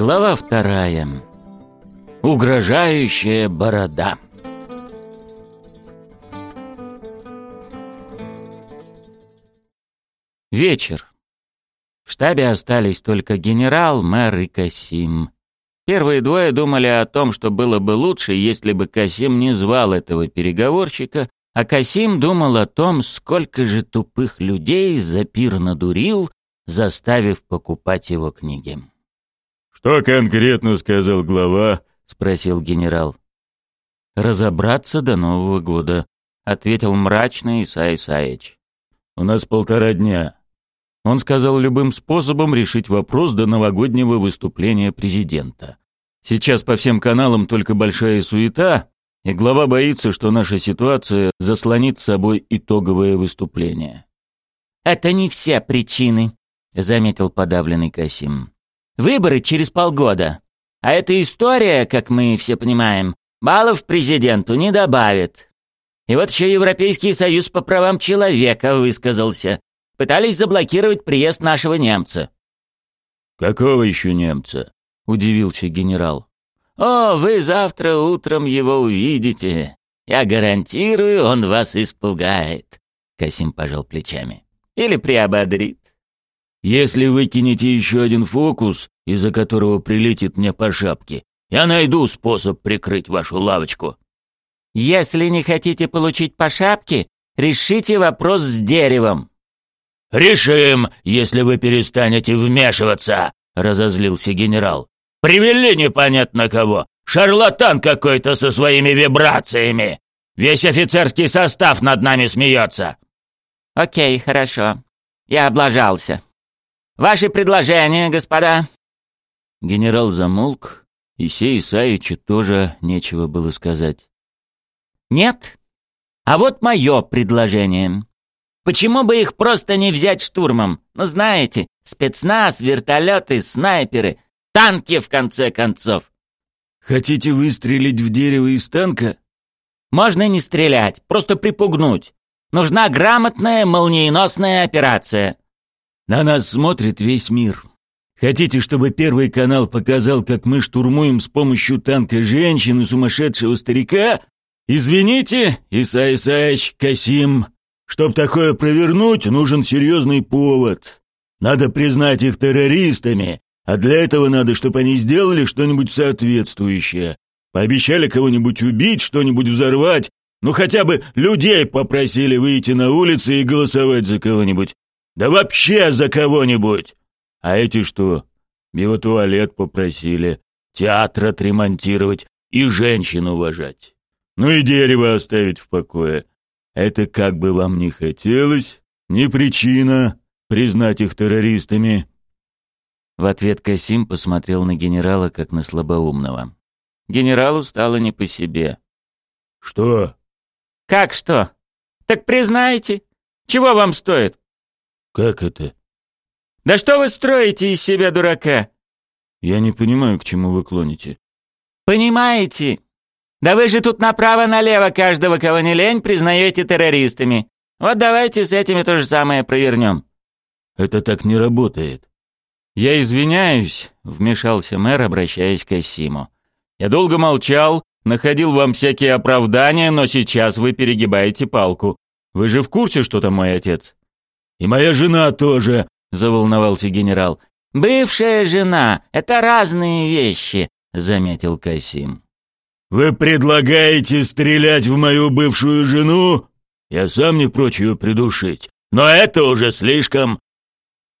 Глава вторая. Угрожающая борода. Вечер. В штабе остались только генерал, мэр и Касим. Первые двое думали о том, что было бы лучше, если бы Касим не звал этого переговорщика, а Касим думал о том, сколько же тупых людей Запир надурил, заставив покупать его книги. «Что конкретно сказал глава?» — спросил генерал. «Разобраться до Нового года», — ответил мрачный Исай Исаевич. «У нас полтора дня». Он сказал любым способом решить вопрос до новогоднего выступления президента. Сейчас по всем каналам только большая суета, и глава боится, что наша ситуация заслонит собой итоговое выступление. «Это не все причины», — заметил подавленный Касим. Выборы через полгода. А эта история, как мы все понимаем, баллов президенту не добавит. И вот еще Европейский союз по правам человека высказался. Пытались заблокировать приезд нашего немца. «Какого еще немца?» — удивился генерал. «О, вы завтра утром его увидите. Я гарантирую, он вас испугает», — Касим пожал плечами. «Или приободрит. Если выкинете еще один фокус, из-за которого прилетит мне по шапке, я найду способ прикрыть вашу лавочку. Если не хотите получить по шапке, решите вопрос с деревом. Решим, если вы перестанете вмешиваться, разозлился генерал. Привели непонятно кого. Шарлатан какой-то со своими вибрациями. Весь офицерский состав над нами смеется. Окей, хорошо. Я облажался. Ваши предложения, господа?» Генерал замолк, и сей Исаичу тоже нечего было сказать. «Нет? А вот мое предложение. Почему бы их просто не взять штурмом? Ну, знаете, спецназ, вертолеты, снайперы, танки, в конце концов». «Хотите выстрелить в дерево из танка?» «Можно не стрелять, просто припугнуть. Нужна грамотная молниеносная операция. На нас смотрит весь мир. Хотите, чтобы Первый канал показал, как мы штурмуем с помощью танка женщин и сумасшедшего старика? Извините, Иса Исаевич, Касим. Чтоб такое провернуть, нужен серьезный повод. Надо признать их террористами, а для этого надо, чтобы они сделали что-нибудь соответствующее. Пообещали кого-нибудь убить, что-нибудь взорвать, ну хотя бы людей попросили выйти на улицы и голосовать за кого-нибудь. Да вообще за кого-нибудь! А эти что? Его туалет попросили, театр отремонтировать и женщин уважать. Ну и дерево оставить в покое. Это как бы вам не хотелось, не причина признать их террористами. В ответ Касим посмотрел на генерала, как на слабоумного. Генералу стало не по себе. «Что?» «Как что? Так признайте. Чего вам стоит? «Как это?» «Да что вы строите из себя дурака?» «Я не понимаю, к чему вы клоните». «Понимаете? Да вы же тут направо-налево каждого, кого не лень, признаете террористами. Вот давайте с этими то же самое провернем». «Это так не работает». «Я извиняюсь», — вмешался мэр, обращаясь к Асиму. «Я долго молчал, находил вам всякие оправдания, но сейчас вы перегибаете палку. Вы же в курсе, что там мой отец?» «И моя жена тоже», — заволновался генерал. «Бывшая жена — это разные вещи», — заметил Касим. «Вы предлагаете стрелять в мою бывшую жену? Я сам не прочь ее придушить, но это уже слишком...»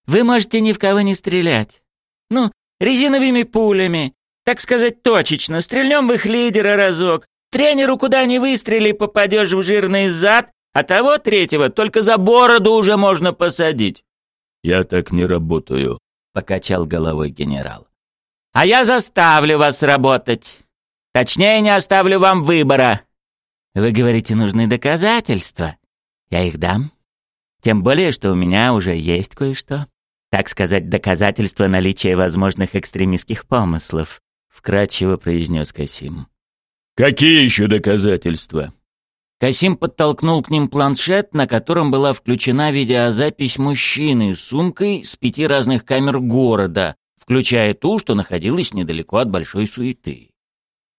«Вы можете ни в кого не стрелять. Ну, резиновыми пулями, так сказать, точечно, стрельнем в их лидера разок. Тренеру куда ни выстрели, попадешь в жирный зад, а того третьего только за бороду уже можно посадить. Я так не работаю, покачал головой генерал. А я заставлю вас работать. Точнее, не оставлю вам выбора. Вы говорите, нужны доказательства. Я их дам. Тем более, что у меня уже есть кое-что. Так сказать, доказательства наличия возможных экстремистских помыслов, вкратчиво произнес Касим. Какие еще доказательства? Касим подтолкнул к ним планшет, на котором была включена видеозапись мужчины с сумкой с пяти разных камер города, включая ту, что находилась недалеко от большой суеты.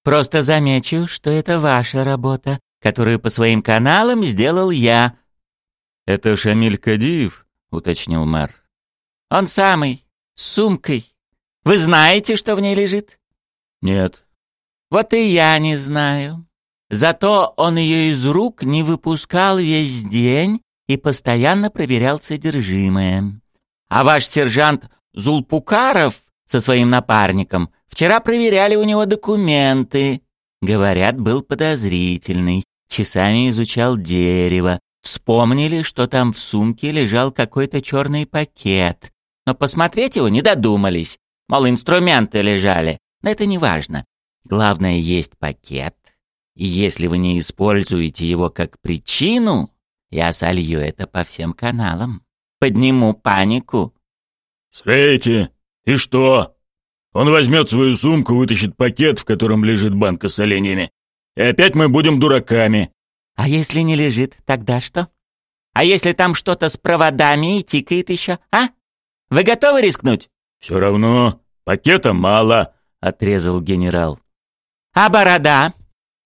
Просто замечу, что это ваша работа, которую по своим каналам сделал я. Это Шамиль Кадиев, уточнил мэр. Он самый, с сумкой. Вы знаете, что в ней лежит? Нет. Вот и я не знаю. Зато он ее из рук не выпускал весь день и постоянно проверял содержимое. А ваш сержант Зулпукаров со своим напарником вчера проверяли у него документы. Говорят, был подозрительный, часами изучал дерево. Вспомнили, что там в сумке лежал какой-то черный пакет. Но посмотреть его не додумались. Мол, инструменты лежали. Но это не важно. Главное, есть пакет. И если вы не используете его как причину, я солью это по всем каналам. Подниму панику. «Свете, и что? Он возьмет свою сумку, вытащит пакет, в котором лежит банка с оленями. И опять мы будем дураками». «А если не лежит, тогда что? А если там что-то с проводами и тикает еще, а? Вы готовы рискнуть?» «Все равно пакета мало», — отрезал генерал. «А борода?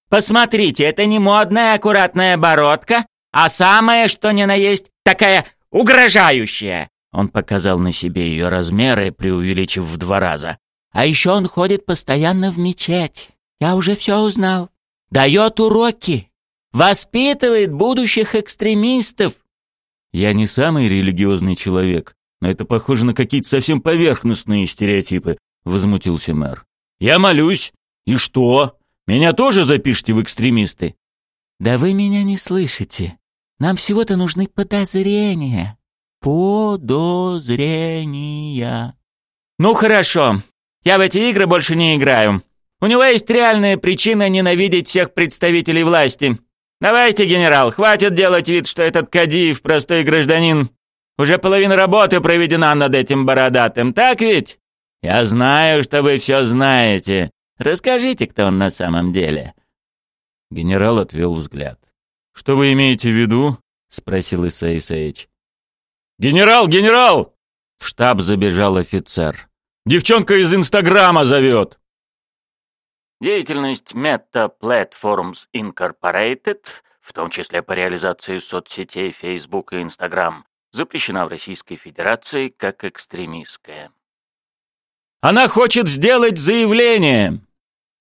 Посмотрите, это не модная аккуратная бородка, а самое, что ни на есть, такая угрожающая!» Он показал на себе ее размеры, преувеличив в два раза. «А еще он ходит постоянно в мечеть. Я уже все узнал. Дает уроки. Воспитывает будущих экстремистов». «Я не самый религиозный человек, но это похоже на какие-то совсем поверхностные стереотипы», — возмутился мэр. «Я молюсь. И что? Меня тоже запишите в экстремисты?» «Да вы меня не слышите. Нам всего-то нужны подозрения. Подозрения. Ну хорошо. Я в эти игры больше не играю. У него есть реальная причина ненавидеть всех представителей власти. Давайте, генерал, хватит делать вид, что этот Кадиев простой гражданин. Уже половина работы проведена над этим бородатым, так ведь? Я знаю, что вы все знаете. Расскажите, кто он на самом деле. Генерал отвел взгляд. «Что вы имеете в виду?» — спросил Исаи Исаевич. «Генерал, генерал!» В штаб забежал офицер. «Девчонка из Инстаграма зовет!» Деятельность Meta Platforms Incorporated, в том числе по реализации соцсетей Facebook и Instagram, запрещена в Российской Федерации как экстремистская. «Она хочет сделать заявление!»